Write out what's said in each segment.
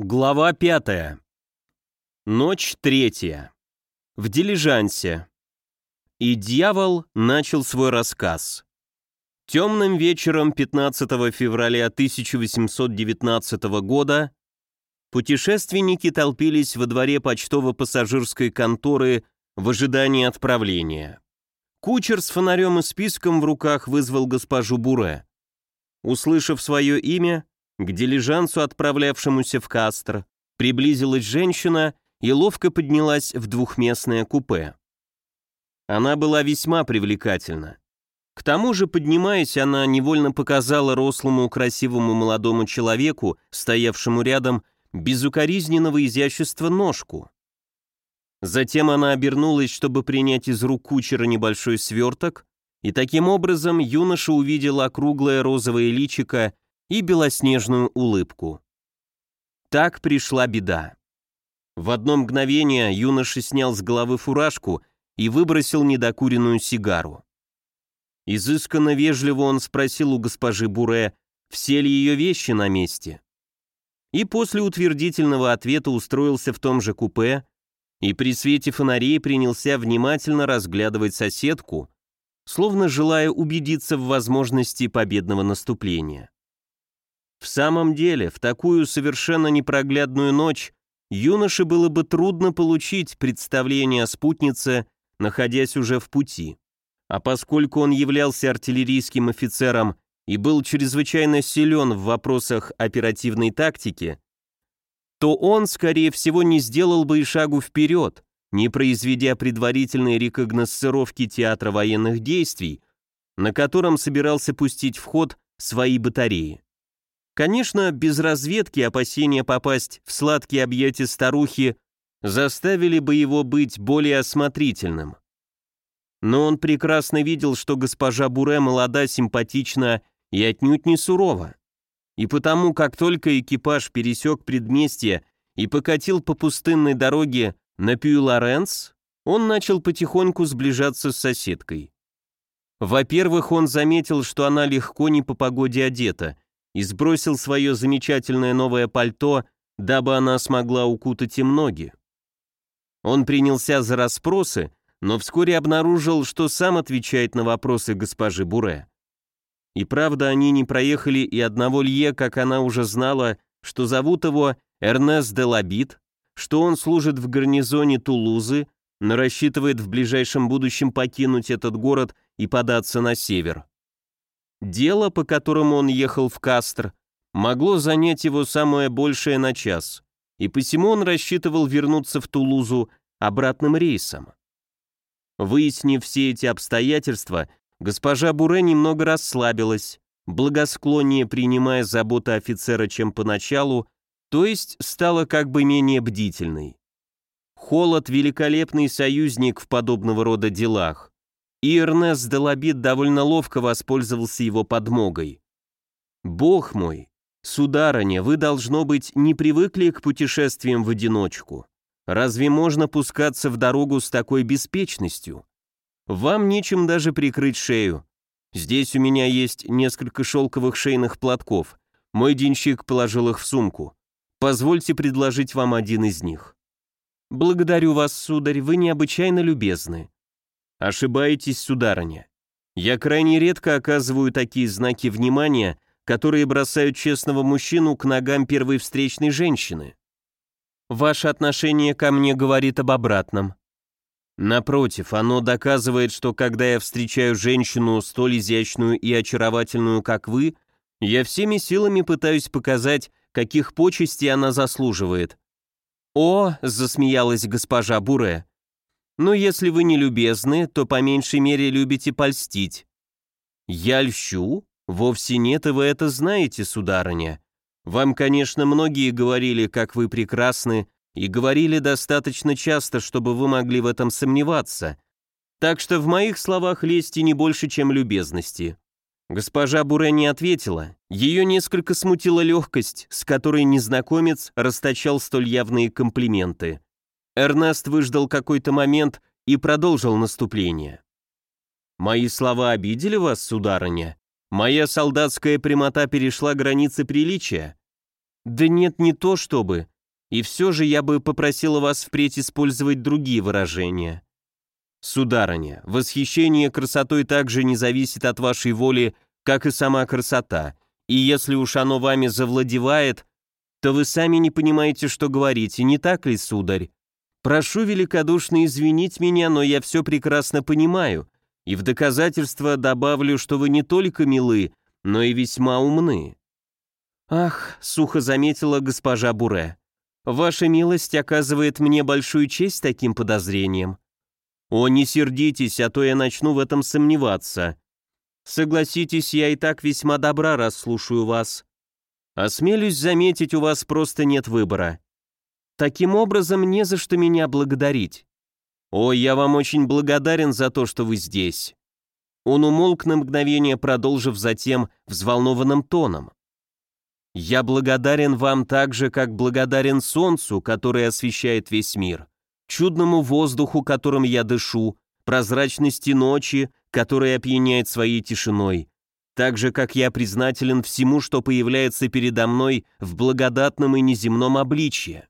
Глава пятая. Ночь третья. В дилижансе. И дьявол начал свой рассказ. Темным вечером 15 февраля 1819 года путешественники толпились во дворе почтово-пассажирской конторы в ожидании отправления. Кучер с фонарем и списком в руках вызвал госпожу Буре. Услышав свое имя, к дилижансу, отправлявшемуся в Кастр, приблизилась женщина и ловко поднялась в двухместное купе. Она была весьма привлекательна. К тому же, поднимаясь, она невольно показала рослому красивому молодому человеку, стоявшему рядом, безукоризненного изящества ножку. Затем она обернулась, чтобы принять из рук кучера небольшой сверток, и таким образом юноша увидел округлое розовое личико и белоснежную улыбку. Так пришла беда. В одно мгновение юноша снял с головы фуражку и выбросил недокуренную сигару. Изысканно вежливо он спросил у госпожи Буре, все ли ее вещи на месте. И после утвердительного ответа устроился в том же купе и при свете фонарей принялся внимательно разглядывать соседку, словно желая убедиться в возможности победного наступления. В самом деле, в такую совершенно непроглядную ночь юноше было бы трудно получить представление о спутнице, находясь уже в пути. А поскольку он являлся артиллерийским офицером и был чрезвычайно силен в вопросах оперативной тактики, то он, скорее всего, не сделал бы и шагу вперед, не произведя предварительной рекогносцировки театра военных действий, на котором собирался пустить в ход свои батареи. Конечно, без разведки опасения попасть в сладкие объятия старухи заставили бы его быть более осмотрительным. Но он прекрасно видел, что госпожа Буре молода, симпатична и отнюдь не сурова. И потому, как только экипаж пересек предместье и покатил по пустынной дороге на Пью-Лоренс, он начал потихоньку сближаться с соседкой. Во-первых, он заметил, что она легко не по погоде одета – и сбросил свое замечательное новое пальто, дабы она смогла укутать им ноги. Он принялся за расспросы, но вскоре обнаружил, что сам отвечает на вопросы госпожи Буре. И правда, они не проехали и одного лье, как она уже знала, что зовут его Эрнест де Лабит, что он служит в гарнизоне Тулузы, но рассчитывает в ближайшем будущем покинуть этот город и податься на север. Дело, по которому он ехал в Кастр, могло занять его самое большее на час, и посему он рассчитывал вернуться в Тулузу обратным рейсом. Выяснив все эти обстоятельства, госпожа Буре немного расслабилась, благосклоннее принимая заботы офицера, чем поначалу, то есть стала как бы менее бдительной. Холод – великолепный союзник в подобного рода делах и Эрнест Делабит довольно ловко воспользовался его подмогой. «Бог мой, сударыня, вы, должно быть, не привыкли к путешествиям в одиночку. Разве можно пускаться в дорогу с такой беспечностью? Вам нечем даже прикрыть шею. Здесь у меня есть несколько шелковых шейных платков. Мой денщик положил их в сумку. Позвольте предложить вам один из них». «Благодарю вас, сударь, вы необычайно любезны. Ошибаетесь, сударыня. Я крайне редко оказываю такие знаки внимания, которые бросают честного мужчину к ногам первой встречной женщины. Ваше отношение ко мне говорит об обратном. Напротив, оно доказывает, что когда я встречаю женщину столь изящную и очаровательную, как вы, я всеми силами пытаюсь показать, каких почестей она заслуживает. «О!» — засмеялась госпожа Буре. Но если вы не любезны, то по меньшей мере любите польстить. Я льщу? Вовсе нет, и вы это знаете, сударыня. Вам, конечно, многие говорили, как вы прекрасны, и говорили достаточно часто, чтобы вы могли в этом сомневаться. Так что в моих словах лести не больше, чем любезности. Госпожа Буре не ответила. Ее несколько смутила легкость, с которой незнакомец расточал столь явные комплименты. Эрнест выждал какой-то момент и продолжил наступление. «Мои слова обидели вас, сударыня? Моя солдатская прямота перешла границы приличия. Да нет, не то чтобы. И все же я бы попросила вас впредь использовать другие выражения. Сударыня, восхищение красотой также не зависит от вашей воли, как и сама красота, и если уж оно вами завладевает, то вы сами не понимаете, что говорите, не так ли, сударь? Прошу великодушно извинить меня, но я все прекрасно понимаю, и в доказательство добавлю, что вы не только милы, но и весьма умны». «Ах», — сухо заметила госпожа Буре, — «ваша милость оказывает мне большую честь таким подозрением». «О, не сердитесь, а то я начну в этом сомневаться. Согласитесь, я и так весьма добра, раз слушаю вас. Осмелюсь заметить, у вас просто нет выбора. Таким образом, не за что меня благодарить. О, я вам очень благодарен за то, что вы здесь. Он умолк на мгновение, продолжив затем взволнованным тоном. «Я благодарен вам так же, как благодарен солнцу, которое освещает весь мир, чудному воздуху, которым я дышу, прозрачности ночи, которая опьяняет своей тишиной, так же, как я признателен всему, что появляется передо мной в благодатном и неземном обличье».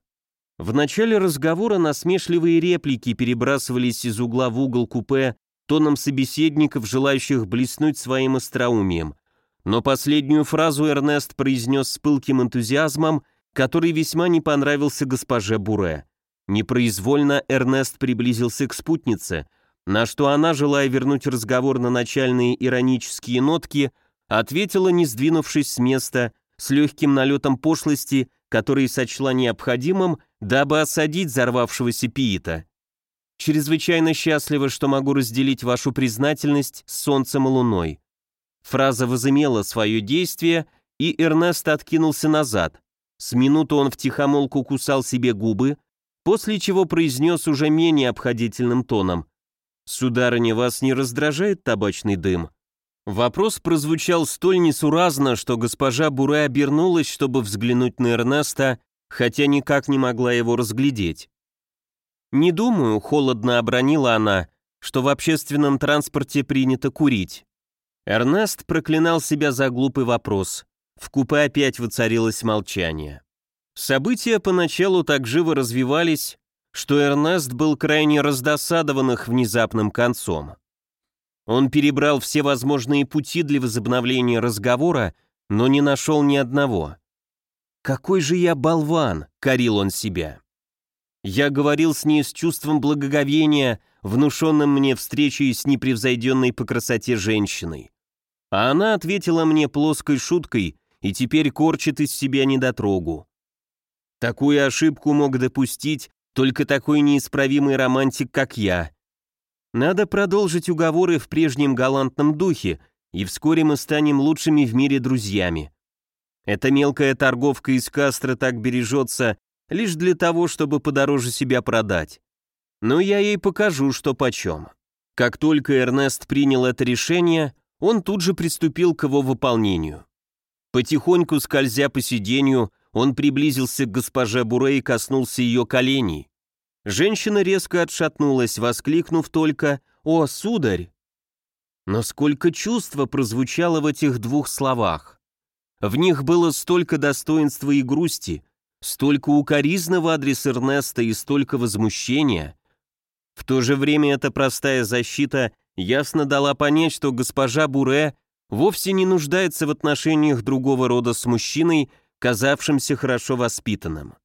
В начале разговора насмешливые реплики перебрасывались из угла в угол купе тоном собеседников, желающих блеснуть своим остроумием. Но последнюю фразу Эрнест произнес с пылким энтузиазмом, который весьма не понравился госпоже Буре. Непроизвольно Эрнест приблизился к спутнице, на что она, желая вернуть разговор на начальные иронические нотки, ответила, не сдвинувшись с места, с легким налетом пошлости, который сочла необходимым, дабы осадить взорвавшегося пиита. Чрезвычайно счастлива, что могу разделить вашу признательность с солнцем и луной». Фраза возымела свое действие, и Эрнест откинулся назад. С минуту он втихомолку кусал себе губы, после чего произнес уже менее обходительным тоном. «Сударыня, вас не раздражает табачный дым?» Вопрос прозвучал столь несуразно, что госпожа Буре обернулась, чтобы взглянуть на Эрнеста, хотя никак не могла его разглядеть. «Не думаю», — холодно обронила она, «что в общественном транспорте принято курить». Эрнест проклинал себя за глупый вопрос. В купе опять воцарилось молчание. События поначалу так живо развивались, что Эрнест был крайне раздосадован их внезапным концом. Он перебрал все возможные пути для возобновления разговора, но не нашел ни одного. «Какой же я болван!» — корил он себя. Я говорил с ней с чувством благоговения, внушенным мне встречей с непревзойденной по красоте женщиной. А она ответила мне плоской шуткой и теперь корчит из себя недотрогу. Такую ошибку мог допустить только такой неисправимый романтик, как я. Надо продолжить уговоры в прежнем галантном духе, и вскоре мы станем лучшими в мире друзьями. Эта мелкая торговка из Кастро так бережется, лишь для того, чтобы подороже себя продать. Но я ей покажу, что почем. Как только Эрнест принял это решение, он тут же приступил к его выполнению. Потихоньку скользя по сиденью, он приблизился к госпоже Буре и коснулся ее коленей. Женщина резко отшатнулась, воскликнув только «О, сударь!». Но сколько чувства прозвучало в этих двух словах. В них было столько достоинства и грусти, Столько укоризны в адрес Эрнеста и столько возмущения. В то же время эта простая защита ясно дала понять, что госпожа Буре вовсе не нуждается в отношениях другого рода с мужчиной, казавшимся хорошо воспитанным.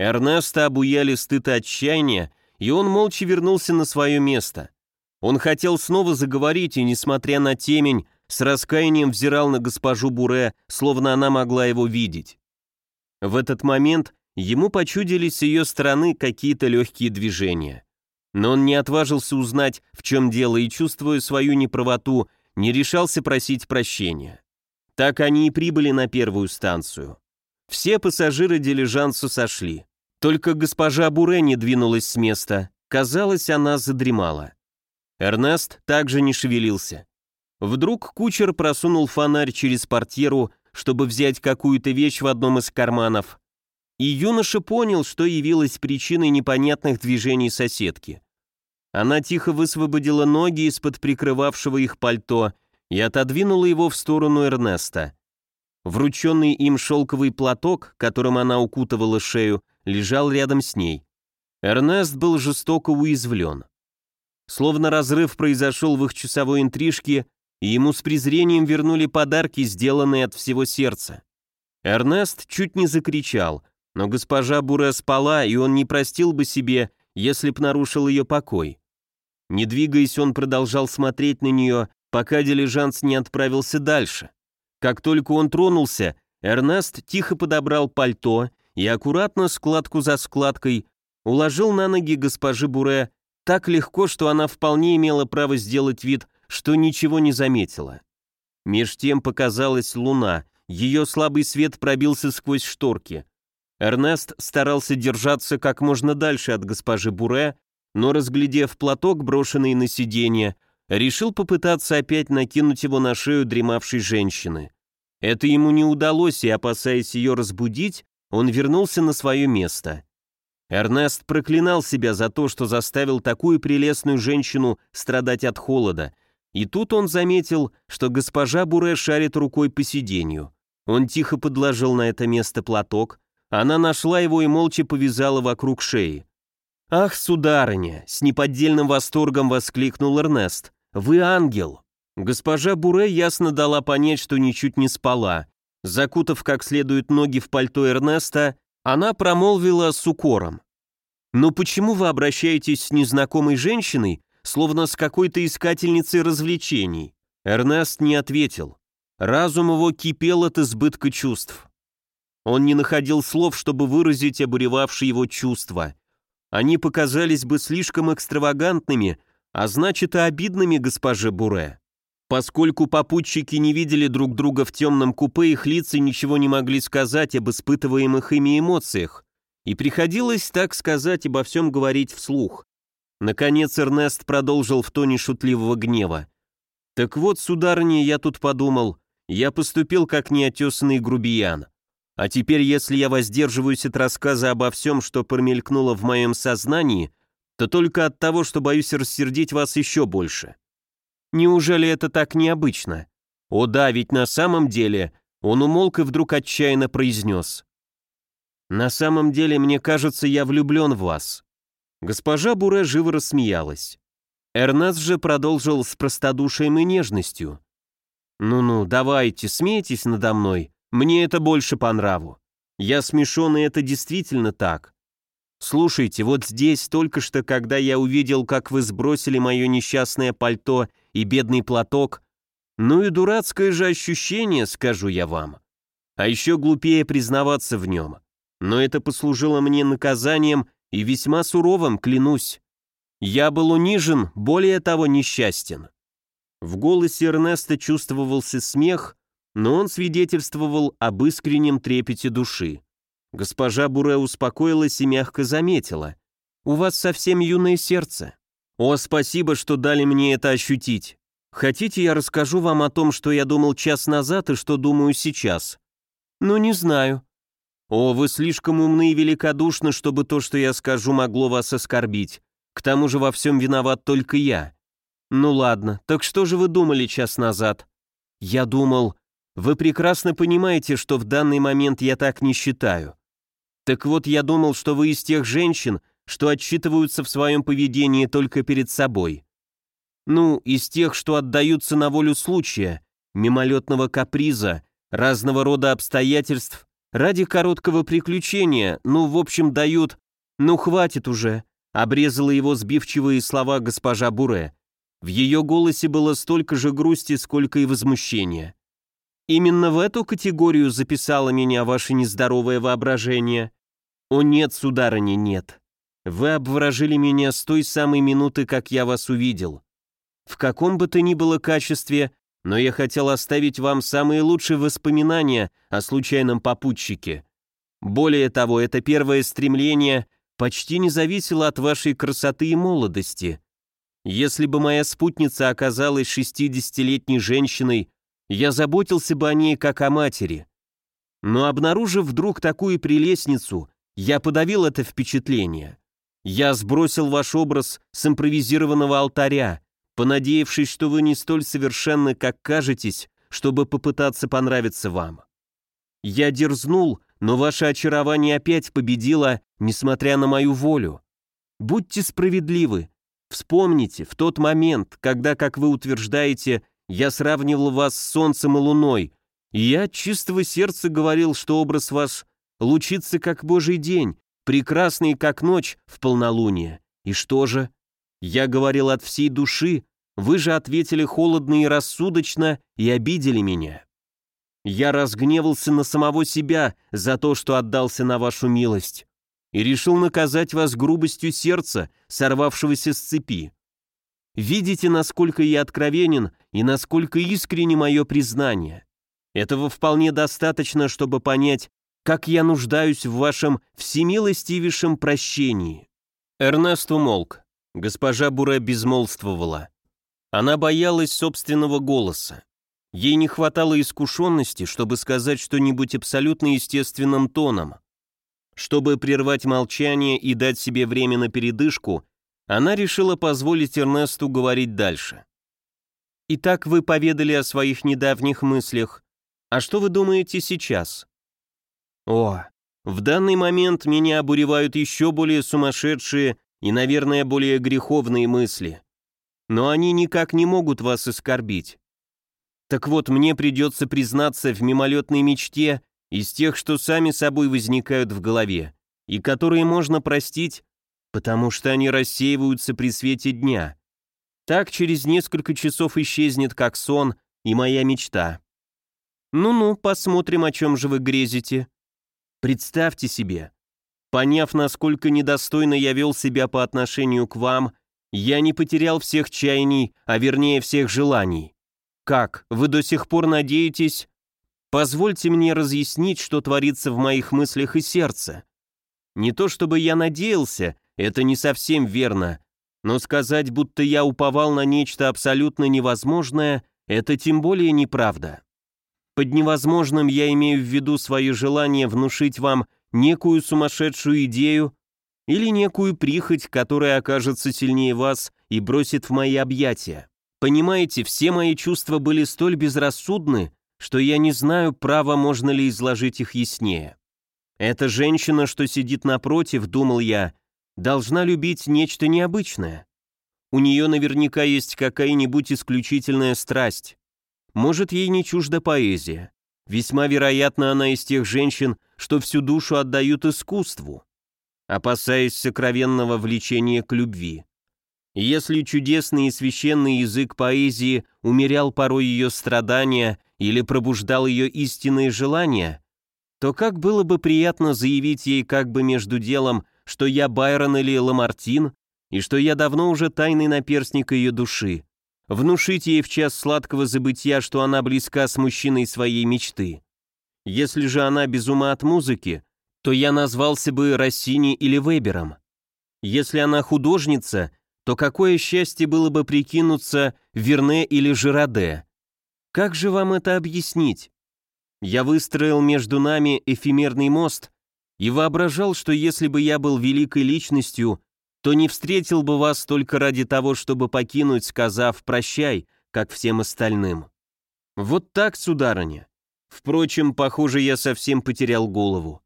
Эрнеста обуяли стыд и отчаяние, и он молча вернулся на свое место. Он хотел снова заговорить, и, несмотря на темень, с раскаянием взирал на госпожу Буре, словно она могла его видеть. В этот момент ему почудились с ее стороны какие-то легкие движения. Но он не отважился узнать, в чем дело, и, чувствуя свою неправоту, не решался просить прощения. Так они и прибыли на первую станцию. Все пассажиры дилижанса сошли. Только госпожа Буре не двинулась с места. Казалось, она задремала. Эрнест также не шевелился. Вдруг кучер просунул фонарь через портьеру чтобы взять какую-то вещь в одном из карманов. И юноша понял, что явилось причиной непонятных движений соседки. Она тихо высвободила ноги из-под прикрывавшего их пальто и отодвинула его в сторону Эрнеста. Врученный им шелковый платок, которым она укутывала шею, лежал рядом с ней. Эрнест был жестоко уязвлен. Словно разрыв произошел в их часовой интрижке, и ему с презрением вернули подарки, сделанные от всего сердца. Эрнест чуть не закричал, но госпожа Буре спала, и он не простил бы себе, если б нарушил ее покой. Не двигаясь, он продолжал смотреть на нее, пока дилижанс не отправился дальше. Как только он тронулся, Эрнест тихо подобрал пальто и аккуратно, складку за складкой, уложил на ноги госпожи Буре так легко, что она вполне имела право сделать вид, что ничего не заметила. Меж тем показалась луна, ее слабый свет пробился сквозь шторки. Эрнест старался держаться как можно дальше от госпожи Буре, но, разглядев платок, брошенный на сиденье, решил попытаться опять накинуть его на шею дремавшей женщины. Это ему не удалось, и, опасаясь ее разбудить, он вернулся на свое место. Эрнест проклинал себя за то, что заставил такую прелестную женщину страдать от холода, и тут он заметил, что госпожа Буре шарит рукой по сиденью. Он тихо подложил на это место платок, она нашла его и молча повязала вокруг шеи. «Ах, сударыня!» — с неподдельным восторгом воскликнул Эрнест. «Вы ангел!» Госпожа Буре ясно дала понять, что ничуть не спала. Закутав как следует ноги в пальто Эрнеста, она промолвила с укором. «Но почему вы обращаетесь с незнакомой женщиной, словно с какой-то искательницей развлечений?» Эрнест не ответил. Разум его кипел от избытка чувств. Он не находил слов, чтобы выразить обуревавшие его чувства. Они показались бы слишком экстравагантными, а значит и обидными госпоже Буре. Поскольку попутчики не видели друг друга в темном купе, их лица ничего не могли сказать об испытываемых ими эмоциях, и приходилось, так сказать, обо всем говорить вслух. Наконец Эрнест продолжил в тоне шутливого гнева. «Так вот, сударыня, я тут подумал, я поступил как неотесанный грубиян. А теперь, если я воздерживаюсь от рассказа обо всем, что промелькнуло в моем сознании, то только от того, что боюсь рассердить вас еще больше. Неужели это так необычно? О да, ведь на самом деле он умолк и вдруг отчаянно произнес. «На самом деле, мне кажется, я влюблен в вас». Госпожа Буре живо рассмеялась. Эрнест же продолжил с простодушием и нежностью. «Ну-ну, давайте, смейтесь надо мной, мне это больше по нраву. Я смешон, и это действительно так. Слушайте, вот здесь только что, когда я увидел, как вы сбросили мое несчастное пальто и бедный платок, ну и дурацкое же ощущение, скажу я вам. А еще глупее признаваться в нем. Но это послужило мне наказанием и весьма суровым, клянусь. Я был унижен, более того, несчастен. В голосе Эрнеста чувствовался смех, но он свидетельствовал об искреннем трепете души. Госпожа Буре успокоилась и мягко заметила. «У вас совсем юное сердце. О, спасибо, что дали мне это ощутить. Хотите, я расскажу вам о том, что я думал час назад и что думаю сейчас?» «Ну, не знаю». «О, вы слишком умны и великодушны, чтобы то, что я скажу, могло вас оскорбить. К тому же во всем виноват только я». «Ну ладно, так что же вы думали час назад?» «Я думал, вы прекрасно понимаете, что в данный момент я так не считаю. Так вот, я думал, что вы из тех женщин, что отчитываются в своем поведении только перед собой. Ну, из тех, что отдаются на волю случая, мимолетного каприза, разного рода обстоятельств, ради короткого приключения, ну, в общем, дают «ну, хватит уже», обрезала его сбивчивые слова госпожа Буре. В ее голосе было столько же грусти, сколько и возмущения. Именно в эту категорию записало меня ваше нездоровое воображение. О нет, сударыня, нет. Вы обворожили меня с той самой минуты, как я вас увидел. В каком бы то ни было качестве, но я хотел оставить вам самые лучшие воспоминания о случайном попутчике. Более того, это первое стремление почти не зависело от вашей красоты и молодости. Если бы моя спутница оказалась шестидесятилетней женщиной, я заботился бы о ней как о матери. Но обнаружив вдруг такую прелестницу, я подавил это впечатление. Я сбросил ваш образ с импровизированного алтаря, понадеявшись, что вы не столь совершенны, как кажетесь, чтобы попытаться понравиться вам. Я дерзнул, но ваше очарование опять победило, несмотря на мою волю. Будьте справедливы. Вспомните, в тот момент, когда, как вы утверждаете, я сравнивал вас с солнцем и луной, и я от чистого сердца говорил, что образ ваш лучится как божий день, прекрасный как ночь в полнолуние. И что же? Я говорил от всей души, вы же ответили холодно и рассудочно и обидели меня. Я разгневался на самого себя за то, что отдался на вашу милость, и решил наказать вас грубостью сердца, сорвавшегося с цепи. Видите, насколько я откровенен и насколько искренне мое признание. Этого вполне достаточно, чтобы понять, как я нуждаюсь в вашем всемилостивейшем прощении». Эрнест умолк. Госпожа Буре безмолвствовала. Она боялась собственного голоса. Ей не хватало искушенности, чтобы сказать что-нибудь абсолютно естественным тоном. Чтобы прервать молчание и дать себе время на передышку, она решила позволить Эрнесту говорить дальше. «Итак, вы поведали о своих недавних мыслях. А что вы думаете сейчас?» «О, в данный момент меня обуревают еще более сумасшедшие и, наверное, более греховные мысли. Но они никак не могут вас оскорбить. Так вот, мне придется признаться в мимолетной мечте из тех, что сами собой возникают в голове, и которые можно простить, потому что они рассеиваются при свете дня. Так через несколько часов исчезнет как сон и моя мечта. Ну-ну, посмотрим, о чем же вы грезите. Представьте себе, поняв, насколько недостойно я вел себя по отношению к вам, я не потерял всех чаяний, а вернее всех желаний. Как? Вы до сих пор надеетесь? Позвольте мне разъяснить, что творится в моих мыслях и сердце. Не то чтобы я надеялся, это не совсем верно, но сказать, будто я уповал на нечто абсолютно невозможное, это тем более неправда. Под невозможным я имею в виду свое желание внушить вам некую сумасшедшую идею или некую прихоть, которая окажется сильнее вас и бросит в мои объятия. Понимаете, все мои чувства были столь безрассудны, что я не знаю, право можно ли изложить их яснее. Эта женщина, что сидит напротив, думал я, должна любить нечто необычное. У нее наверняка есть какая-нибудь исключительная страсть. Может, ей не чужда поэзия. Весьма вероятно, она из тех женщин, что всю душу отдают искусству, опасаясь сокровенного влечения к любви. Если чудесный и священный язык поэзии умерял порой ее страдания или пробуждал ее истинные желания, то как было бы приятно заявить ей как бы между делом, что я Байрон или Ламартин, и что я давно уже тайный наперстник ее души, внушить ей в час сладкого забытия, что она близка с мужчиной своей мечты. Если же она без ума от музыки, то я назвался бы Россини или Вебером. Если она художница, то какое счастье было бы прикинуться Верне или Жираде. Как же вам это объяснить? Я выстроил между нами эфемерный мост и воображал, что если бы я был великой личностью, то не встретил бы вас только ради того, чтобы покинуть, сказав «прощай», как всем остальным. Вот так, сударыня. Впрочем, похоже, я совсем потерял голову.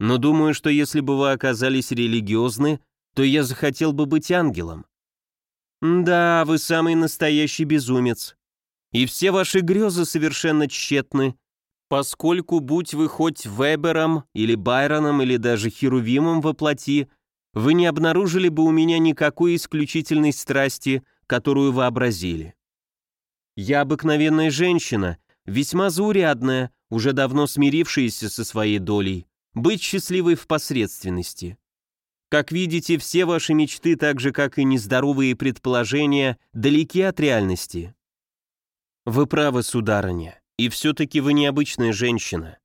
Но думаю, что если бы вы оказались религиозны, то я захотел бы быть ангелом. «Да, вы самый настоящий безумец. И все ваши грезы совершенно тщетны, поскольку, будь вы хоть Вебером, или Байроном, или даже Херувимом во плоти, вы не обнаружили бы у меня никакой исключительной страсти, которую вообразили. Я обыкновенная женщина, весьма заурядная, уже давно смирившаяся со своей долей, быть счастливой в посредственности. Как видите, все ваши мечты, так же как и нездоровые предположения, далеки от реальности. Вы правы, сударыня, и все-таки вы необычная женщина.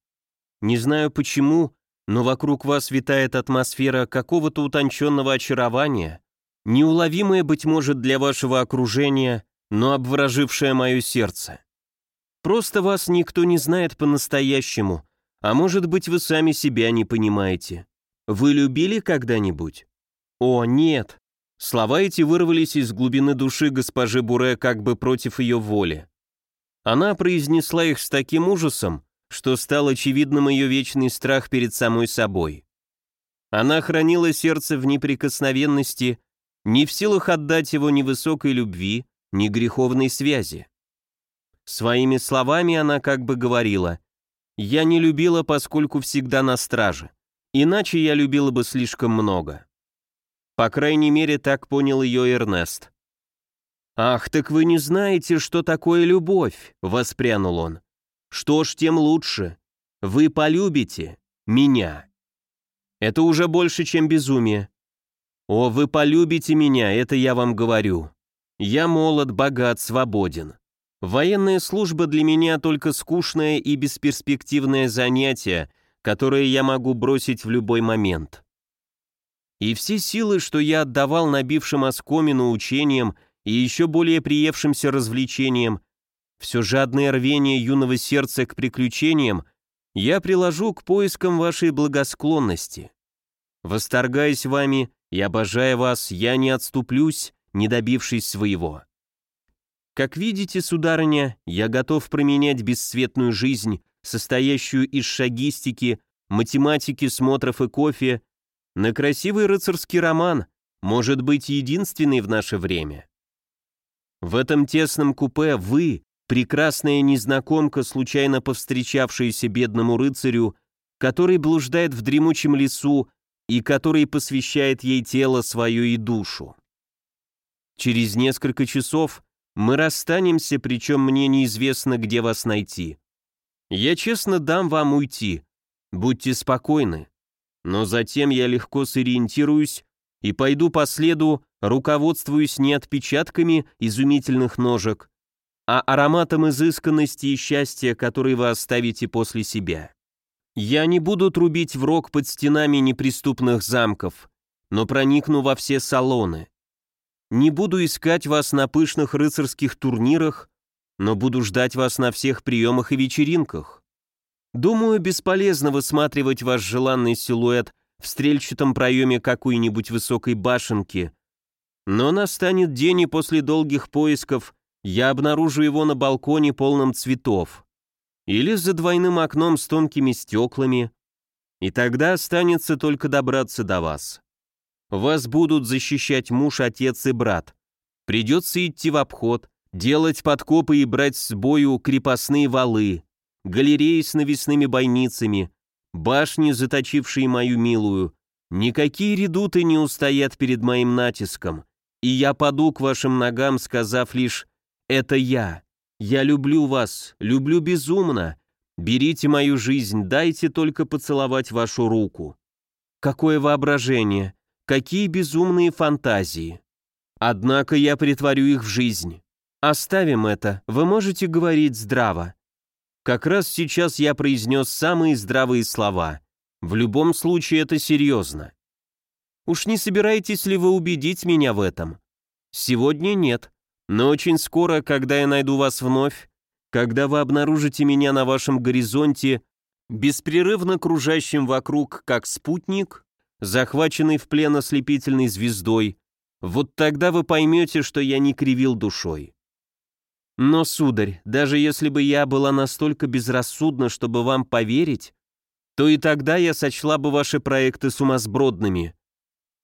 Не знаю почему, но вокруг вас витает атмосфера какого-то утонченного очарования, неуловимая, быть может, для вашего окружения, но обворожившая мое сердце. Просто вас никто не знает по-настоящему, а может быть, вы сами себя не понимаете. Вы любили когда-нибудь? О, нет. Слова эти вырвались из глубины души госпожи Буре как бы против ее воли. Она произнесла их с таким ужасом, что стал очевидным ее вечный страх перед самой собой. Она хранила сердце в неприкосновенности, не в силах отдать его ни высокой любви, ни греховной связи. Своими словами она как бы говорила, «Я не любила, поскольку всегда на страже, иначе я любила бы слишком много». По крайней мере, так понял ее Эрнест. «Ах, так вы не знаете, что такое любовь!» — воспрянул он. «Что ж, тем лучше. Вы полюбите меня». Это уже больше, чем безумие. О, вы полюбите меня, это я вам говорю. Я молод, богат, свободен. Военная служба для меня только скучное и бесперспективное занятие, которое я могу бросить в любой момент. И все силы, что я отдавал набившим оскомину учениям и еще более приевшимся развлечениям, все жадное рвение юного сердца к приключениям я приложу к поискам вашей благосклонности. Восторгаясь вами и обожая вас, я не отступлюсь, не добившись своего. Как видите, сударыня, я готов променять бесцветную жизнь, состоящую из шагистики, математики, смотров и кофе, на красивый рыцарский роман, может быть, единственный в наше время. В этом тесном купе вы, прекрасная незнакомка, случайно повстречавшаяся бедному рыцарю, который блуждает в дремучем лесу и который посвящает ей тело свое и душу. Через несколько часов мы расстанемся, причем мне неизвестно, где вас найти. Я честно дам вам уйти, будьте спокойны, но затем я легко сориентируюсь и пойду по следу, руководствуюсь не отпечатками изумительных ножек, а ароматом изысканности и счастья, который вы оставите после себя. Я не буду трубить в рог под стенами неприступных замков, но проникну во все салоны. Не буду искать вас на пышных рыцарских турнирах, но буду ждать вас на всех приемах и вечеринках. Думаю, бесполезно высматривать ваш желанный силуэт в стрельчатом проеме какой-нибудь высокой башенки, но настанет день, и после долгих поисков я обнаружу его на балконе, полном цветов или за двойным окном с тонкими стеклами, и тогда останется только добраться до вас. Вас будут защищать муж, отец и брат. Придется идти в обход, делать подкопы и брать с бою крепостные валы, галереи с навесными бойницами, башни, заточившие мою милую. Никакие редуты не устоят перед моим натиском, и я паду к вашим ногам, сказав лишь «это я». Я люблю вас, люблю безумно. Берите мою жизнь, дайте только поцеловать вашу руку. Какое воображение, какие безумные фантазии. Однако я притворю их в жизнь. Оставим это, вы можете говорить здраво. Как раз сейчас я произнес самые здравые слова. В любом случае это серьезно. Уж не собираетесь ли вы убедить меня в этом? Сегодня нет. Но очень скоро, когда я найду вас вновь, когда вы обнаружите меня на вашем горизонте, беспрерывно кружащим вокруг, как спутник, захваченный в плен ослепительной звездой, вот тогда вы поймете, что я не кривил душой. Но, сударь, даже если бы я была настолько безрассудна, чтобы вам поверить, то и тогда я сочла бы ваши проекты сумасбродными.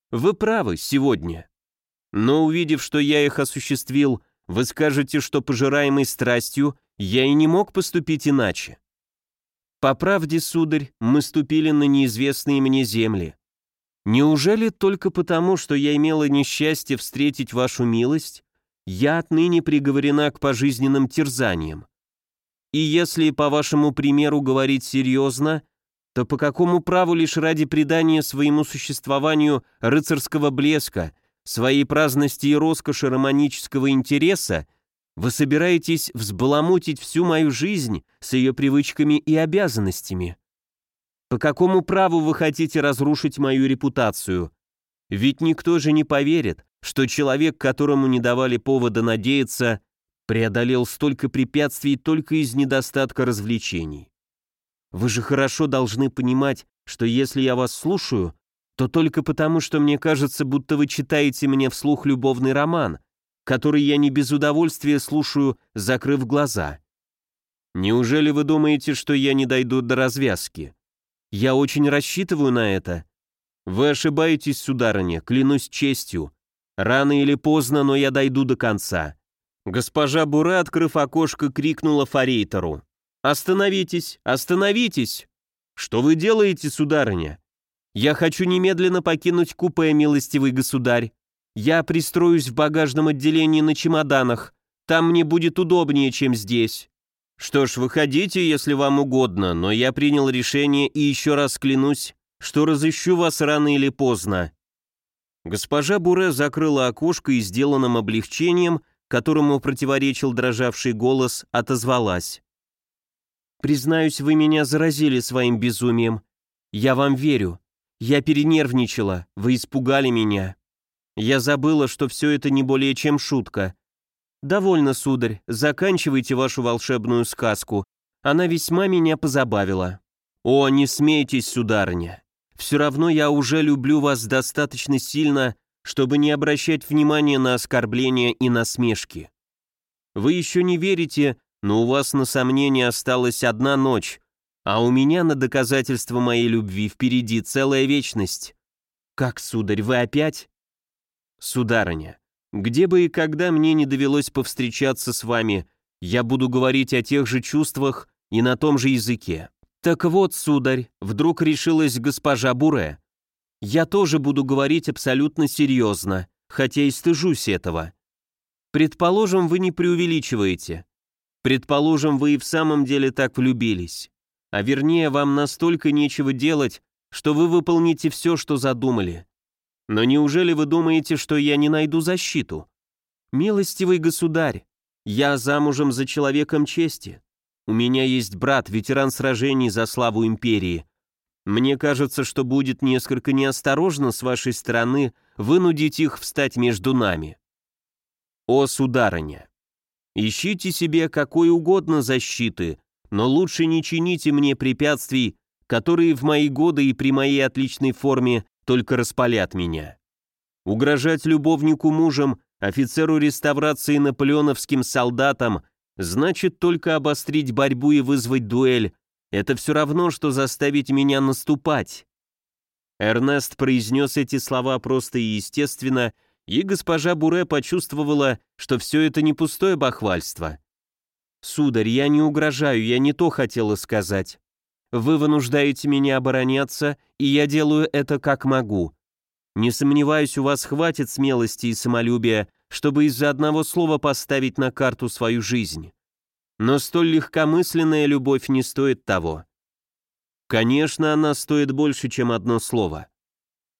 Вы правы сегодня. Но увидев, что я их осуществил, вы скажете, что пожираемый страстью я и не мог поступить иначе. По правде, сударь, мы ступили на неизвестные мне земли. Неужели только потому, что я имела несчастье встретить вашу милость, я отныне приговорена к пожизненным терзаниям? И если, по вашему примеру, говорить серьезно, то по какому праву лишь ради придания своему существованию рыцарского блеска – своей праздности и роскоши романического интереса вы собираетесь взбаламутить всю мою жизнь с ее привычками и обязанностями. По какому праву вы хотите разрушить мою репутацию? Ведь никто же не поверит, что человек, которому не давали повода надеяться, преодолел столько препятствий только из недостатка развлечений. Вы же хорошо должны понимать, что если я вас слушаю, то только потому, что мне кажется, будто вы читаете мне вслух любовный роман, который я не без удовольствия слушаю, закрыв глаза. Неужели вы думаете, что я не дойду до развязки? Я очень рассчитываю на это. Вы ошибаетесь, сударыня, клянусь честью. Рано или поздно, но я дойду до конца. Госпожа Буре, открыв окошко, крикнула форейтеру. «Остановитесь! Остановитесь!» «Что вы делаете, сударыня?» «Я хочу немедленно покинуть купе, милостивый государь. Я пристроюсь в багажном отделении на чемоданах. Там мне будет удобнее, чем здесь». «Что ж, выходите, если вам угодно, но я принял решение и еще раз клянусь, что разыщу вас рано или поздно». Госпожа Буре закрыла окошко и сделанным облегчением, которому противоречил дрожавший голос, отозвалась. «Признаюсь, вы меня заразили своим безумием. Я вам верю. Я перенервничала, вы испугали меня. Я забыла, что все это не более чем шутка. «Довольно, сударь, заканчивайте вашу волшебную сказку. Она весьма меня позабавила». «О, не смейтесь, сударыня. Все равно я уже люблю вас достаточно сильно, чтобы не обращать внимания на оскорбления и насмешки. Вы еще не верите, но у вас на сомнение осталась одна ночь, а у меня на доказательство моей любви впереди целая вечность. Как, сударь, вы опять? Сударыня, где бы и когда мне не довелось повстречаться с вами, я буду говорить о тех же чувствах и на том же языке. Так вот, сударь, вдруг решилась госпожа Буре. Я тоже буду говорить абсолютно серьезно, хотя и стыжусь этого. Предположим, вы не преувеличиваете. Предположим, вы и в самом деле так влюбились. А вернее, вам настолько нечего делать, что вы выполните все, что задумали. Но неужели вы думаете, что я не найду защиту? Милостивый государь, я замужем за человеком чести. У меня есть брат, ветеран сражений за славу империи. Мне кажется, что будет несколько неосторожно с вашей стороны вынудить их встать между нами. О, сударыня, ищите себе какой угодно защиты, но лучше не чините мне препятствий, которые в мои годы и при моей отличной форме только распалят меня. Угрожать любовнику мужем, офицеру реставрации наполеоновским солдатам, значит только обострить борьбу и вызвать дуэль. Это все равно, что заставить меня наступать. Эрнест произнес эти слова просто и естественно, и госпожа Буре почувствовала, что все это не пустое бахвальство. «Сударь, я не угрожаю, я не то хотела сказать. Вы вынуждаете меня обороняться, и я делаю это как могу. Не сомневаюсь, у вас хватит смелости и самолюбия, чтобы из-за одного слова поставить на карту свою жизнь. Но столь легкомысленная любовь не стоит того. Конечно, она стоит больше, чем одно слово.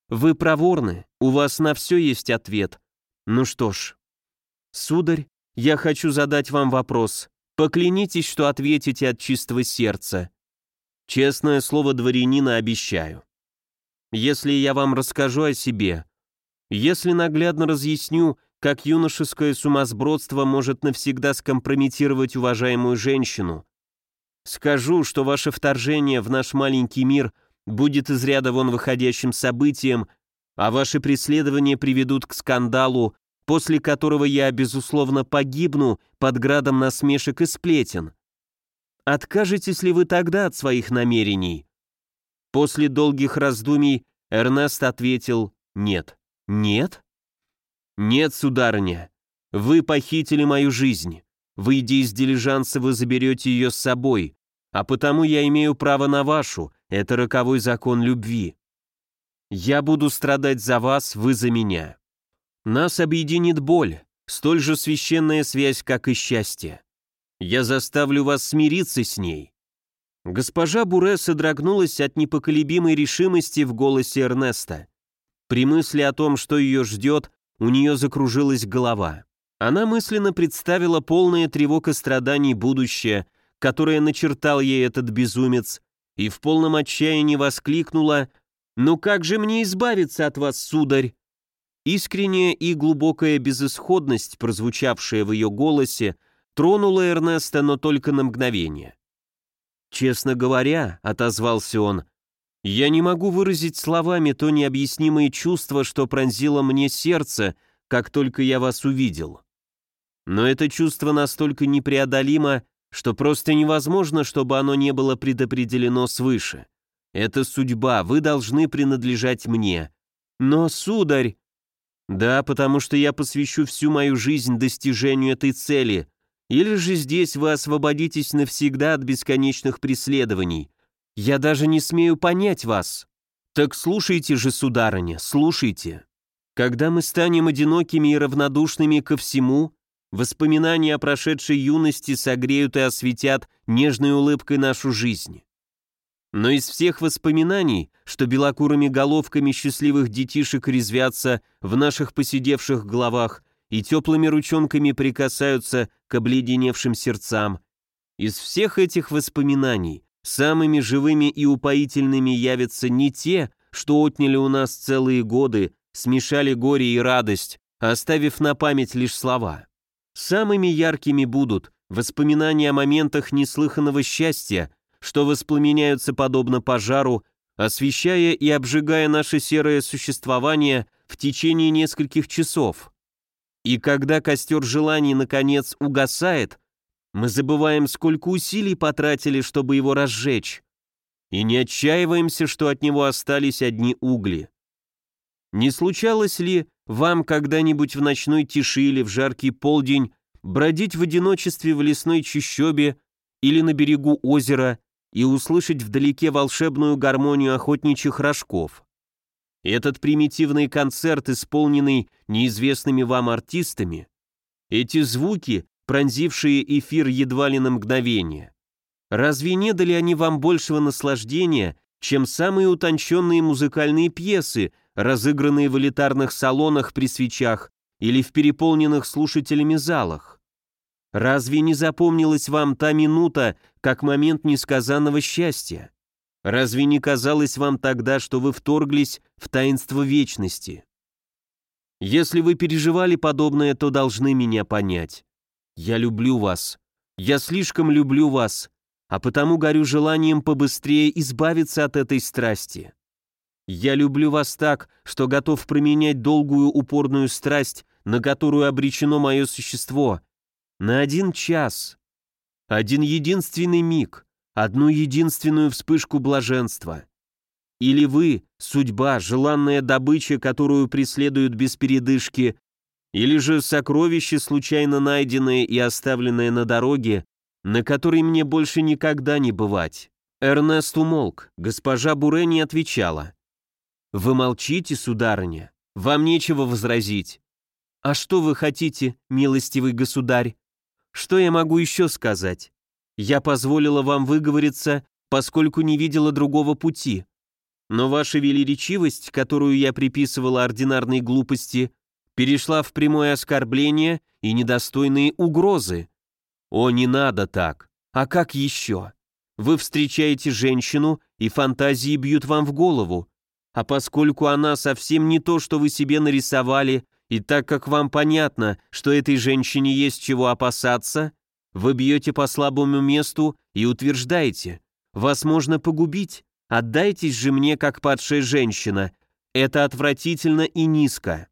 Вы проворны, у вас на все есть ответ. Ну что ж. Сударь, я хочу задать вам вопрос. Поклянитесь, что ответите от чистого сердца. Честное слово дворянина обещаю. Если я вам расскажу о себе, если наглядно разъясню, как юношеское сумасбродство может навсегда скомпрометировать уважаемую женщину, скажу, что ваше вторжение в наш маленький мир будет из ряда вон выходящим событием, а ваши преследования приведут к скандалу, после которого я, безусловно, погибну под градом насмешек и сплетен. Откажетесь ли вы тогда от своих намерений? После долгих раздумий Эрнест ответил «нет». «Нет?» «Нет, сударыня. Вы похитили мою жизнь. Выйдя из дилижанса, вы заберете ее с собой, а потому я имею право на вашу, это роковой закон любви. Я буду страдать за вас, вы за меня. Нас объединит боль, столь же священная связь, как и счастье. Я заставлю вас смириться с ней». Госпожа Буре содрогнулась от непоколебимой решимости в голосе Эрнеста. При мысли о том, что ее ждет, у нее закружилась голова. Она мысленно представила полное тревог и страданий будущее, которое начертал ей этот безумец, и в полном отчаянии воскликнула «Ну как же мне избавиться от вас, сударь?» Искренняя и глубокая безысходность, прозвучавшая в ее голосе, тронула Эрнеста, но только на мгновение. «Честно говоря», — отозвался он, — «я не могу выразить словами то необъяснимое чувство, что пронзило мне сердце, как только я вас увидел. Но это чувство настолько непреодолимо, что просто невозможно, чтобы оно не было предопределено свыше. Это судьба, вы должны принадлежать мне. Но, сударь... Да, потому что я посвящу всю мою жизнь достижению этой цели. Или же здесь вы освободитесь навсегда от бесконечных преследований. Я даже не смею понять вас. Так слушайте же, сударыня, слушайте. Когда мы станем одинокими и равнодушными ко всему, воспоминания о прошедшей юности согреют и осветят нежной улыбкой нашу жизнь. Но из всех воспоминаний, что белокурыми головками счастливых детишек резвятся в наших посидевших головах и теплыми ручонками прикасаются к обледеневшим сердцам, из всех этих воспоминаний самыми живыми и упоительными явятся не те, что отняли у нас целые годы, смешали горе и радость, оставив на память лишь слова. Самыми яркими будут воспоминания о моментах неслыханного счастья, что воспламеняются подобно пожару, освещая и обжигая наше серое существование в течение нескольких часов. И когда костер желаний наконец угасает, мы забываем, сколько усилий потратили, чтобы его разжечь, и не отчаиваемся, что от него остались одни угли. Не случалось ли вам когда-нибудь в ночной тиши или в жаркий полдень бродить в одиночестве в лесной чащобе или на берегу озера, и услышать вдалеке волшебную гармонию охотничьих рожков. Этот примитивный концерт, исполненный неизвестными вам артистами, эти звуки, пронзившие эфир едва ли на мгновение, разве не дали они вам большего наслаждения, чем самые утонченные музыкальные пьесы, разыгранные в элитарных салонах при свечах или в переполненных слушателями залах? Разве не запомнилась вам та минута, как момент несказанного счастья? Разве не казалось вам тогда, что вы вторглись в таинство вечности? Если вы переживали подобное, то должны меня понять. Я люблю вас. Я слишком люблю вас, а потому горю желанием побыстрее избавиться от этой страсти. Я люблю вас так, что готов променять долгую упорную страсть, на которую обречено мое существо, на один час. Один единственный миг, одну единственную вспышку блаженства. Или вы, судьба, желанная добыча, которую преследуют без передышки, или же сокровище, случайно найденное и оставленное на дороге, на которой мне больше никогда не бывать. Эрнест умолк, госпожа Буре не отвечала. «Вы молчите, сударыня, вам нечего возразить. А что вы хотите, милостивый государь? Что я могу еще сказать? Я позволила вам выговориться, поскольку не видела другого пути. Но ваша велеречивость, которую я приписывала ординарной глупости, перешла в прямое оскорбление и недостойные угрозы. О, не надо так. А как еще? Вы встречаете женщину, и фантазии бьют вам в голову. А поскольку она совсем не то, что вы себе нарисовали, и так как вам понятно, что этой женщине есть чего опасаться, вы бьете по слабому месту и утверждаете, вас можно погубить, отдайтесь же мне, как падшая женщина, это отвратительно и низко».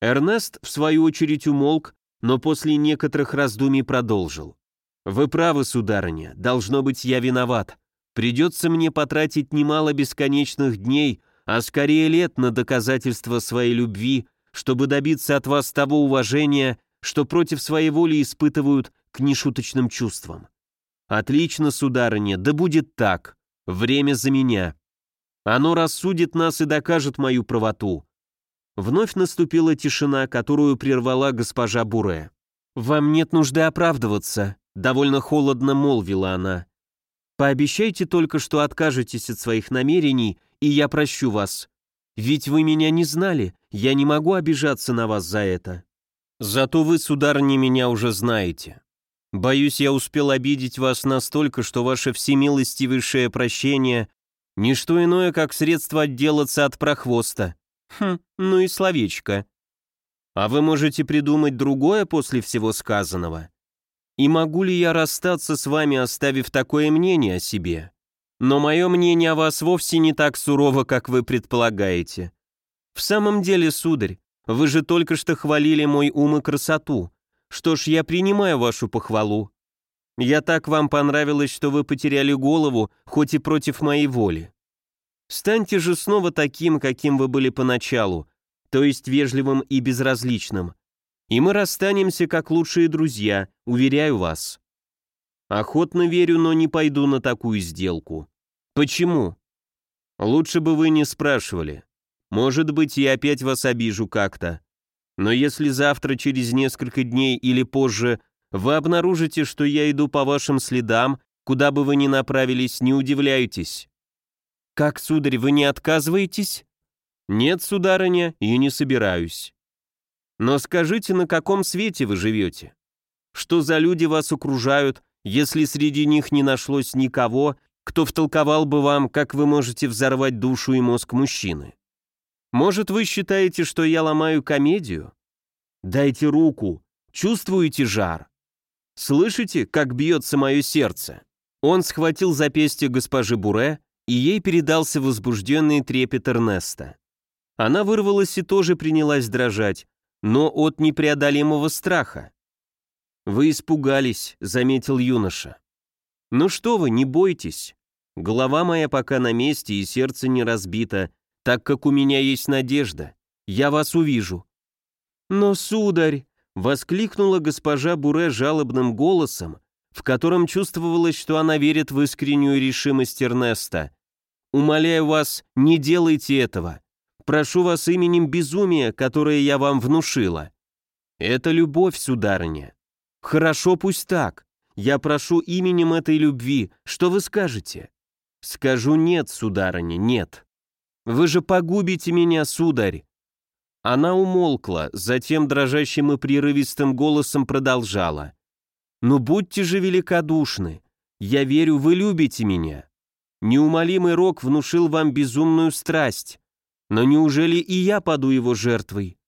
Эрнест, в свою очередь, умолк, но после некоторых раздумий продолжил. «Вы правы, сударыня, должно быть, я виноват. Придется мне потратить немало бесконечных дней, а скорее лет на доказательство своей любви, чтобы добиться от вас того уважения, что против своей воли испытывают к нешуточным чувствам. Отлично, сударыня, да будет так. Время за меня. Оно рассудит нас и докажет мою правоту. Вновь наступила тишина, которую прервала госпожа Буре. «Вам нет нужды оправдываться», — довольно холодно молвила она. «Пообещайте только, что откажетесь от своих намерений, и я прощу вас. Ведь вы меня не знали, я не могу обижаться на вас за это. Зато вы, сударыня, меня уже знаете. Боюсь, я успел обидеть вас настолько, что ваше всемилостивейшее прощение — ничто иное, как средство отделаться от прохвоста. Хм, ну и словечко. А вы можете придумать другое после всего сказанного? И могу ли я расстаться с вами, оставив такое мнение о себе? Но мое мнение о вас вовсе не так сурово, как вы предполагаете. В самом деле, сударь, вы же только что хвалили мой ум и красоту. Что ж, я принимаю вашу похвалу. Я так вам понравилась, что вы потеряли голову, хоть и против моей воли. Станьте же снова таким, каким вы были поначалу, то есть вежливым и безразличным. И мы расстанемся как лучшие друзья, уверяю вас. Охотно верю, но не пойду на такую сделку. Почему? Лучше бы вы не спрашивали. Может быть, я опять вас обижу как-то. Но если завтра, через несколько дней или позже, вы обнаружите, что я иду по вашим следам, куда бы вы ни направились, не удивляйтесь. Как, сударь, вы не отказываетесь? Нет, сударыня, и не собираюсь. Но скажите, на каком свете вы живете? Что за люди вас окружают, если среди них не нашлось никого, кто втолковал бы вам, как вы можете взорвать душу и мозг мужчины. Может, вы считаете, что я ломаю комедию? Дайте руку. Чувствуете жар? Слышите, как бьется мое сердце? Он схватил запястье госпожи Буре, и ей передался возбужденный трепет Эрнеста. Она вырвалась и тоже принялась дрожать, но от непреодолимого страха. «Вы испугались», — заметил юноша. «Ну что вы, не бойтесь. Голова моя пока на месте и сердце не разбито, так как у меня есть надежда. Я вас увижу». «Но, сударь!» — воскликнула госпожа Буре жалобным голосом, в котором чувствовалось, что она верит в искреннюю решимость Эрнеста. «Умоляю вас, не делайте этого. Прошу вас именем безумия, которое я вам внушила. Это любовь, сударыня. Хорошо, пусть так. Я прошу именем этой любви, что вы скажете? Скажу нет, сударыня, нет. Вы же погубите меня, сударь. Она умолкла, затем дрожащим и прерывистым голосом продолжала. «Ну будьте же великодушны. Я верю, вы любите меня. Неумолимый рок внушил вам безумную страсть. Но неужели и я паду его жертвой?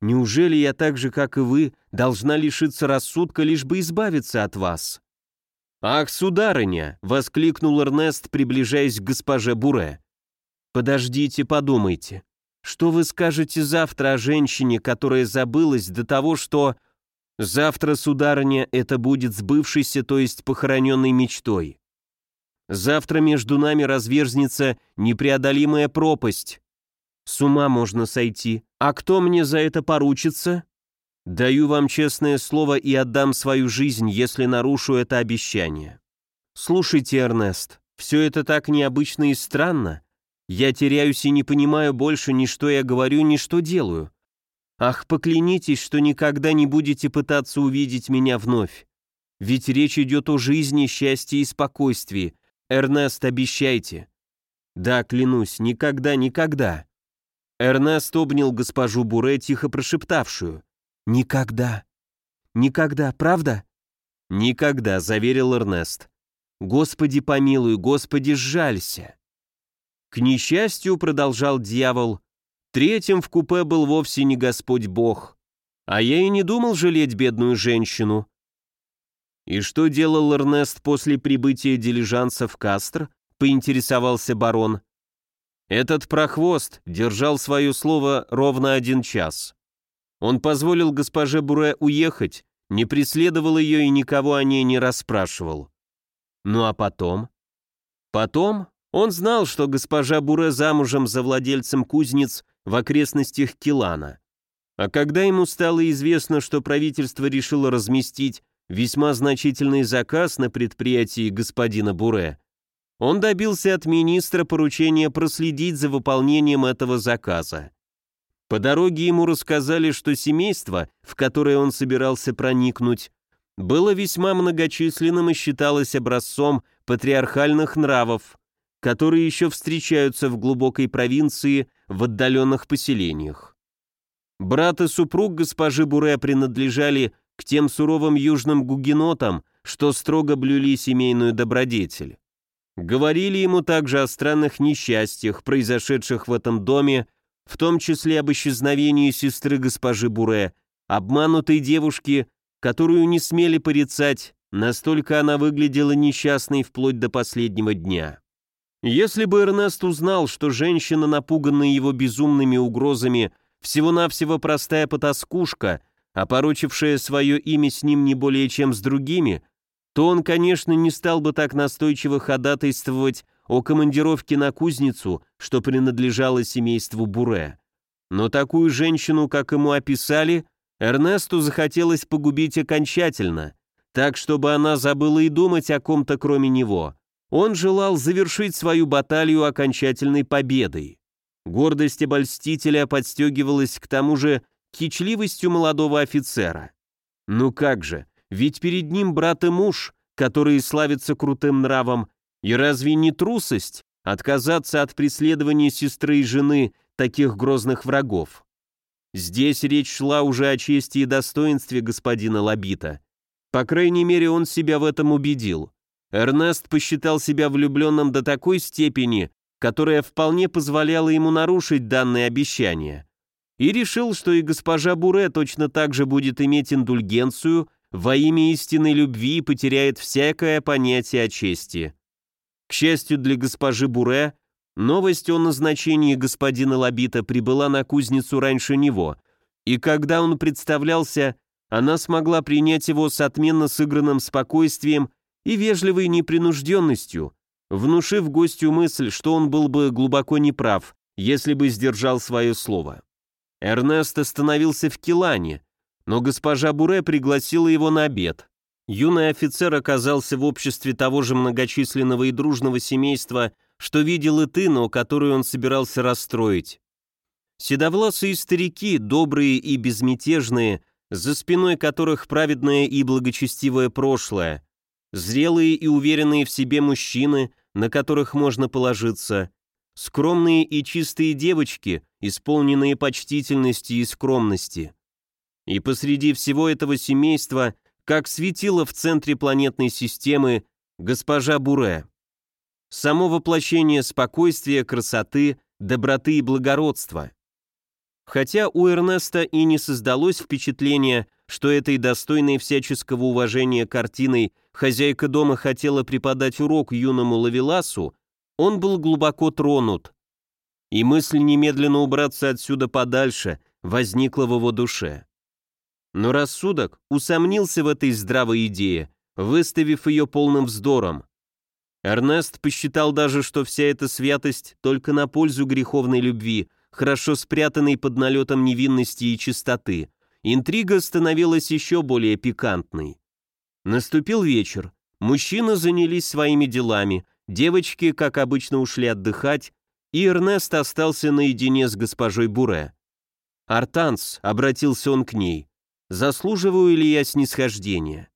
Неужели я так же, как и вы, должна лишиться рассудка, лишь бы избавиться от вас?» «Ах, сударыня!» — воскликнул Эрнест, приближаясь к госпоже Буре. «Подождите, подумайте. Что вы скажете завтра о женщине, которая забылась до того, что... Завтра, сударыня, это будет сбывшейся, то есть похороненной мечтой. Завтра между нами разверзнется непреодолимая пропасть. С ума можно сойти. А кто мне за это поручится? Даю вам честное слово и отдам свою жизнь, если нарушу это обещание. Слушайте, Эрнест, все это так необычно и странно. Я теряюсь и не понимаю больше ни что я говорю, ни что делаю. Ах, поклянитесь, что никогда не будете пытаться увидеть меня вновь. Ведь речь идет о жизни, счастье и спокойствии. Эрнест, обещайте. Да, клянусь, никогда, никогда. Эрнест обнял госпожу Буре, тихо прошептавшую. «Никогда. Никогда, правда?» «Никогда», — заверил Эрнест. «Господи помилуй, Господи сжалься». К несчастью, продолжал дьявол, третьим в купе был вовсе не Господь Бог, а я и не думал жалеть бедную женщину. И что делал Эрнест после прибытия дилижанса в Кастр, поинтересовался барон. Этот прохвост держал свое слово ровно один час. Он позволил госпоже Буре уехать, не преследовал ее и никого о ней не расспрашивал. Ну а потом? Потом он знал, что госпожа Буре замужем за владельцем кузнец в окрестностях Килана. А когда ему стало известно, что правительство решило разместить весьма значительный заказ на предприятии господина Буре, он добился от министра поручения проследить за выполнением этого заказа. По дороге ему рассказали, что семейство, в которое он собирался проникнуть, было весьма многочисленным и считалось образцом патриархальных нравов, которые еще встречаются в глубокой провинции в отдаленных поселениях. Брат и супруг госпожи Буре принадлежали к тем суровым южным гугенотам, что строго блюли семейную добродетель. Говорили ему также о странных несчастьях, произошедших в этом доме, в том числе об исчезновении сестры госпожи Буре, обманутой девушки, которую не смели порицать, настолько она выглядела несчастной вплоть до последнего дня. Если бы Эрнест узнал, что женщина, напуганная его безумными угрозами, всего-навсего простая потаскушка, опорочившая свое имя с ним не более чем с другими, то он, конечно, не стал бы так настойчиво ходатайствовать о командировке на кузницу, что принадлежало семейству Буре. Но такую женщину, как ему описали, Эрнесту захотелось погубить окончательно, так, чтобы она забыла и думать о ком-то кроме него. Он желал завершить свою баталию окончательной победой. Гордость обольстителя подстегивалась к тому же кичливостью молодого офицера. Ну как же, ведь перед ним брат и муж, которые славятся крутым нравом, и разве не трусость отказаться от преследования сестры и жены таких грозных врагов? Здесь речь шла уже о чести и достоинстве господина Лабита. По крайней мере, он себя в этом убедил. Эрнест посчитал себя влюбленным до такой степени, которая вполне позволяла ему нарушить данное обещание. И решил, что и госпожа Буре точно так же будет иметь индульгенцию во имя истинной любви и потеряет всякое понятие о чести. К счастью для госпожи Буре, новость о назначении господина Лабита прибыла на кузницу раньше него, и когда он представлялся, она смогла принять его с отменно сыгранным спокойствием и вежливой непринужденностью, внушив гостю мысль, что он был бы глубоко неправ, если бы сдержал свое слово. Эрнест остановился в Килане, но госпожа Буре пригласила его на обед. Юный офицер оказался в обществе того же многочисленного и дружного семейства, что видел и ты, но которую он собирался расстроить. Седовласые старики, добрые и безмятежные, за спиной которых праведное и благочестивое прошлое, зрелые и уверенные в себе мужчины, на которых можно положиться, скромные и чистые девочки, исполненные почтительности и скромности. И посреди всего этого семейства как светило в центре планетной системы госпожа Буре. Само воплощение спокойствия, красоты, доброты и благородства. Хотя у Эрнеста и не создалось впечатление, что этой достойной всяческого уважения картиной хозяйка дома хотела преподать урок юному Лавеласу, он был глубоко тронут. И мысль немедленно убраться отсюда подальше возникла в его душе. Но рассудок усомнился в этой здравой идее, выставив ее полным вздором. Эрнест посчитал даже, что вся эта святость только на пользу греховной любви, хорошо спрятанной под налетом невинности и чистоты. Интрига становилась еще более пикантной. Наступил вечер. Мужчины занялись своими делами, девочки, как обычно, ушли отдыхать, и Эрнест остался наедине с госпожой Буре. «Артанс», — обратился он к ней, Заслуживаю ли я снисхождения?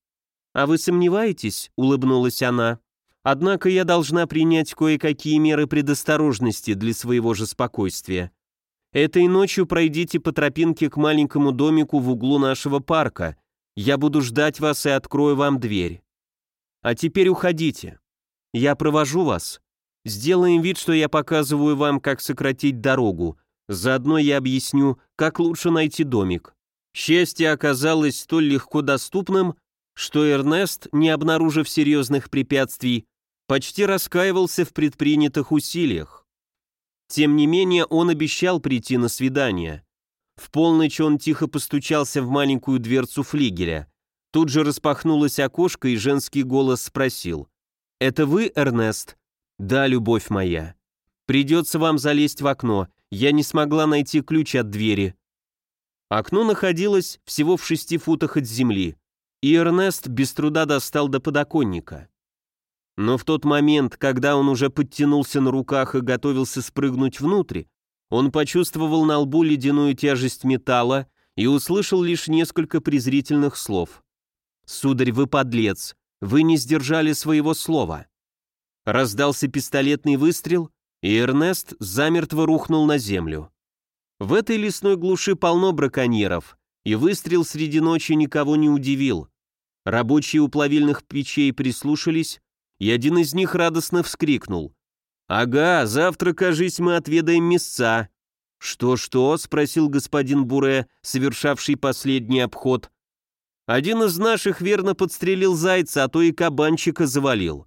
А вы сомневаетесь? улыбнулась она. Однако я должна принять кое-какие меры предосторожности для своего же спокойствия. Этой ночью пройдите по тропинке к маленькому домику в углу нашего парка. Я буду ждать вас и открою вам дверь. А теперь уходите. Я провожу вас. Сделаем вид, что я показываю вам, как сократить дорогу. Заодно я объясню, как лучше найти домик. Счастье оказалось столь легко доступным, что Эрнест, не обнаружив серьезных препятствий, почти раскаивался в предпринятых усилиях. Тем не менее, он обещал прийти на свидание. В полночь он тихо постучался в маленькую дверцу флигеля. Тут же распахнулось окошко, и женский голос спросил. «Это вы, Эрнест?» «Да, любовь моя. Придется вам залезть в окно. Я не смогла найти ключ от двери. Окно находилось всего в шести футах от земли, и Эрнест без труда достал до подоконника. Но в тот момент, когда он уже подтянулся на руках и готовился спрыгнуть внутрь, он почувствовал на лбу ледяную тяжесть металла и услышал лишь несколько презрительных слов. «Сударь, вы подлец! Вы не сдержали своего слова!» Раздался пистолетный выстрел, и Эрнест замертво рухнул на землю. В этой лесной глуши полно браконьеров, и выстрел среди ночи никого не удивил. Рабочие у плавильных печей прислушались, и один из них радостно вскрикнул. «Ага, завтра, кажись, мы отведаем мясца». «Что-что?» — спросил господин Буре, совершавший последний обход. «Один из наших верно подстрелил зайца, а то и кабанчика завалил.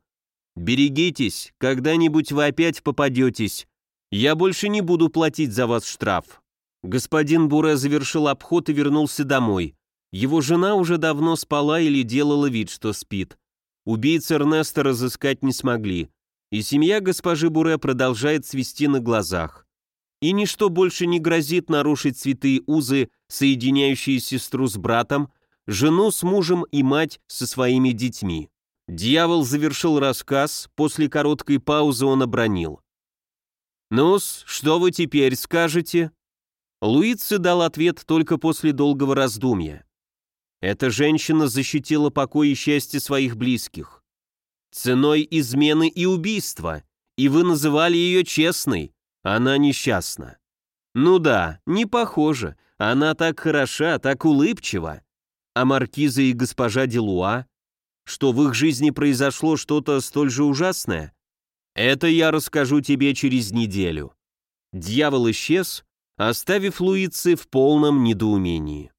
Берегитесь, когда-нибудь вы опять попадетесь. Я больше не буду платить за вас штраф». Господин Буре завершил обход и вернулся домой. Его жена уже давно спала или делала вид, что спит. Убийц Эрнеста разыскать не смогли, и семья госпожи Буре продолжает свести на глазах. И ничто больше не грозит нарушить святые узы, соединяющие сестру с братом, жену с мужем и мать со своими детьми. Дьявол завершил рассказ, после короткой паузы он обронил. «Ну-с, что вы теперь скажете?» Луици дал ответ только после долгого раздумья. Эта женщина защитила покой и счастье своих близких. Ценой измены и убийства, и вы называли ее честной, она несчастна. Ну да, не похоже, она так хороша, так улыбчива. А маркиза и госпожа Делуа, что в их жизни произошло что-то столь же ужасное? Это я расскажу тебе через неделю. Дьявол исчез, оставив Луицы в полном недоумении.